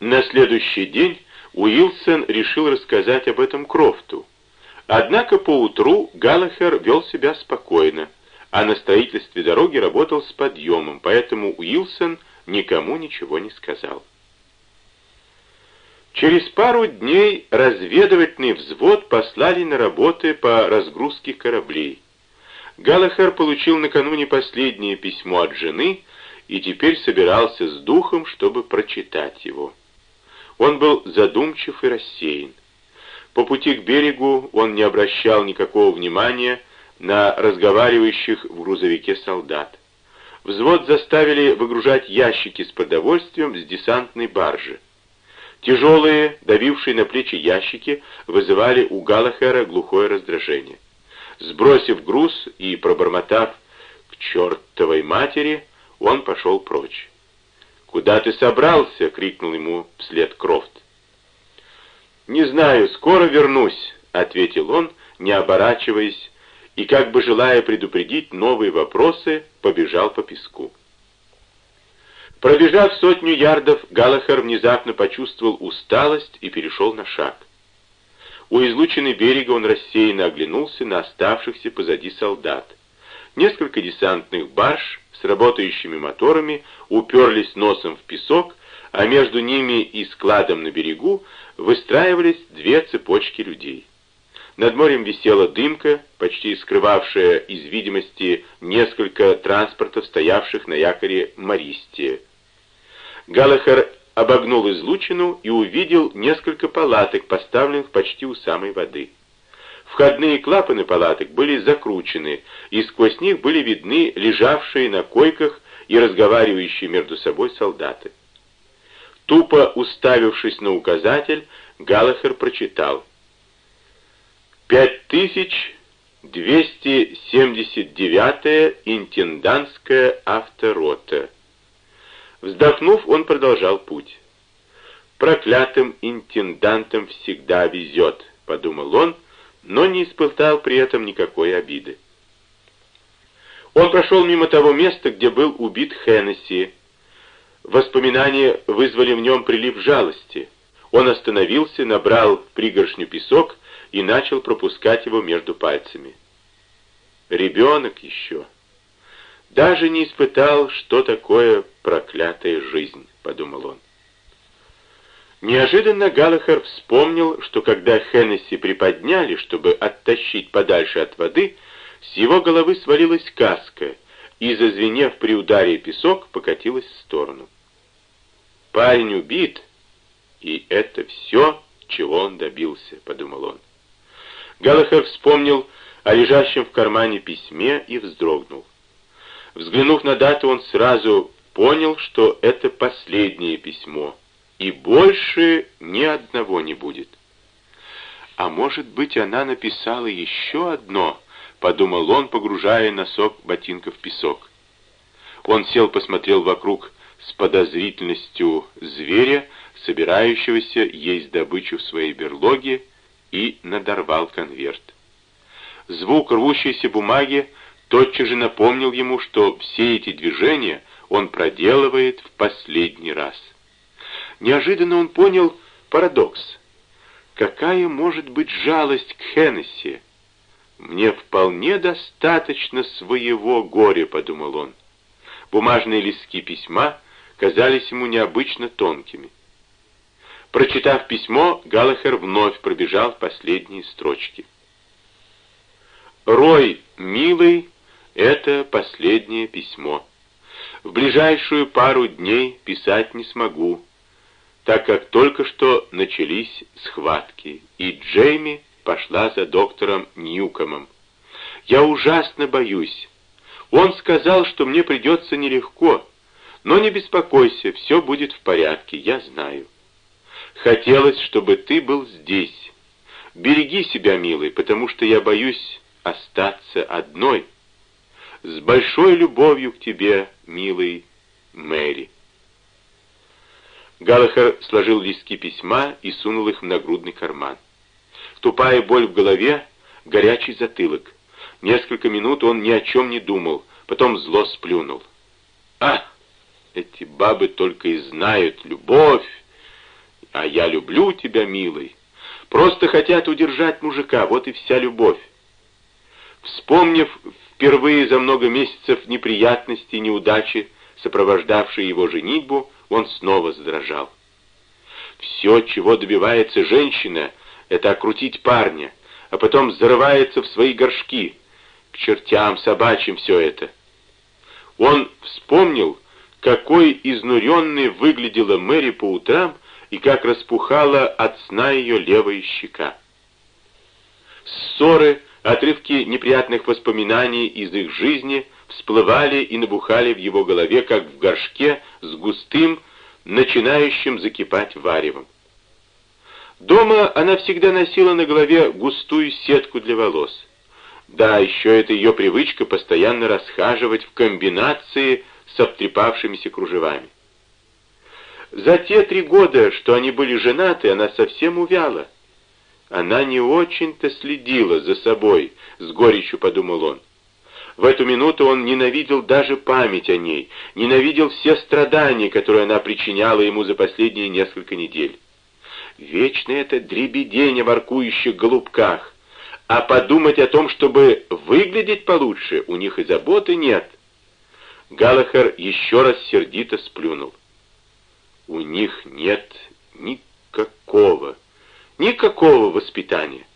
На следующий день Уилсон решил рассказать об этом Крофту. Однако поутру Галлахер вел себя спокойно, а на строительстве дороги работал с подъемом, поэтому Уилсон никому ничего не сказал. Через пару дней разведывательный взвод послали на работы по разгрузке кораблей. Галлахер получил накануне последнее письмо от жены и теперь собирался с духом, чтобы прочитать его. Он был задумчив и рассеян. По пути к берегу он не обращал никакого внимания на разговаривающих в грузовике солдат. Взвод заставили выгружать ящики с продовольствием с десантной баржи. Тяжелые, давившие на плечи ящики, вызывали у Галахера глухое раздражение. Сбросив груз и пробормотав «к чертовой матери», он пошел прочь. «Куда ты собрался?» — крикнул ему вслед Крофт. «Не знаю, скоро вернусь», — ответил он, не оборачиваясь, и, как бы желая предупредить новые вопросы, побежал по песку. Пробежав сотню ярдов, Галахер внезапно почувствовал усталость и перешел на шаг. У излучины берега он рассеянно оглянулся на оставшихся позади солдат. Несколько десантных барж с работающими моторами уперлись носом в песок, а между ними и складом на берегу выстраивались две цепочки людей. Над морем висела дымка, почти скрывавшая из видимости несколько транспортов, стоявших на якоре Мористия. Галахер обогнул излучину и увидел несколько палаток, поставленных почти у самой воды. Входные клапаны палаток были закручены, и сквозь них были видны лежавшие на койках и разговаривающие между собой солдаты. Тупо уставившись на указатель, Галахер прочитал «5279-я интендантская авторота». Вздохнув, он продолжал путь. «Проклятым интендантам всегда везет», — подумал он, но не испытал при этом никакой обиды. Он прошел мимо того места, где был убит Хеннесси, Воспоминания вызвали в нем прилив жалости. Он остановился, набрал пригоршню песок и начал пропускать его между пальцами. Ребенок еще. Даже не испытал, что такое проклятая жизнь, подумал он. Неожиданно Галахер вспомнил, что когда Хеннесси приподняли, чтобы оттащить подальше от воды, с его головы свалилась каска, и, зазвенев при ударе песок, покатилась в сторону. Парень убит, и это все, чего он добился, подумал он. Галахер вспомнил о лежащем в кармане письме и вздрогнул. Взглянув на дату, он сразу понял, что это последнее письмо, и больше ни одного не будет. А может быть, она написала еще одно, подумал он, погружая носок ботинка в песок. Он сел, посмотрел вокруг с подозрительностью зверя, собирающегося есть добычу в своей берлоге, и надорвал конверт. Звук рвущейся бумаги тотчас же напомнил ему, что все эти движения он проделывает в последний раз. Неожиданно он понял парадокс. Какая может быть жалость к Хеннесси? «Мне вполне достаточно своего горя», — подумал он. Бумажные листки письма казались ему необычно тонкими. Прочитав письмо, Галахер вновь пробежал последние строчки. «Рой, милый, это последнее письмо. В ближайшую пару дней писать не смогу, так как только что начались схватки, и Джейми пошла за доктором Ньюкомом. Я ужасно боюсь. Он сказал, что мне придется нелегко, но не беспокойся, все будет в порядке, я знаю. Хотелось, чтобы ты был здесь. Береги себя, милый, потому что я боюсь остаться одной. С большой любовью к тебе, милый Мэри. Галлахер сложил листки письма и сунул их в нагрудный карман. Тупая боль в голове, горячий затылок. Несколько минут он ни о чем не думал, потом зло сплюнул. «А!» Эти бабы только и знают любовь. а я люблю тебя, милый. Просто хотят удержать мужика, вот и вся любовь. Вспомнив впервые за много месяцев неприятности и неудачи, сопровождавшие его женитьбу, он снова задрожал. Все, чего добивается женщина, это окрутить парня, а потом зарывается в свои горшки. К чертям собачьим все это. Он вспомнил, какой изнуренной выглядела Мэри по утрам и как распухала от сна ее левая щека. Ссоры, отрывки неприятных воспоминаний из их жизни всплывали и набухали в его голове, как в горшке с густым, начинающим закипать варевом. Дома она всегда носила на голове густую сетку для волос. Да, еще это ее привычка постоянно расхаживать в комбинации с обтрепавшимися кружевами. За те три года, что они были женаты, она совсем увяла. Она не очень-то следила за собой, с горечью подумал он. В эту минуту он ненавидел даже память о ней, ненавидел все страдания, которые она причиняла ему за последние несколько недель. Вечно это дребедень о воркующих голубках. А подумать о том, чтобы выглядеть получше, у них и заботы нет. Галахер еще раз сердито сплюнул. У них нет никакого, никакого воспитания.